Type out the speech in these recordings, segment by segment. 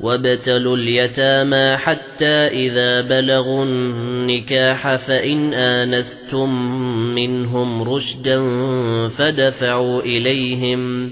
وابتلوا اليتامى حتى إذا بلغوا النكاح فإن آنستم منهم رشدا فدفعوا إليهم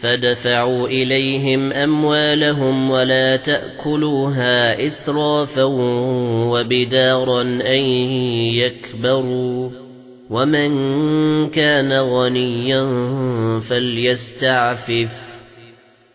فدفعوا إليهم أموالهم ولا تأكلوها إسرافا وبدارا أن يكبروا ومن كان غنيا فليستعفف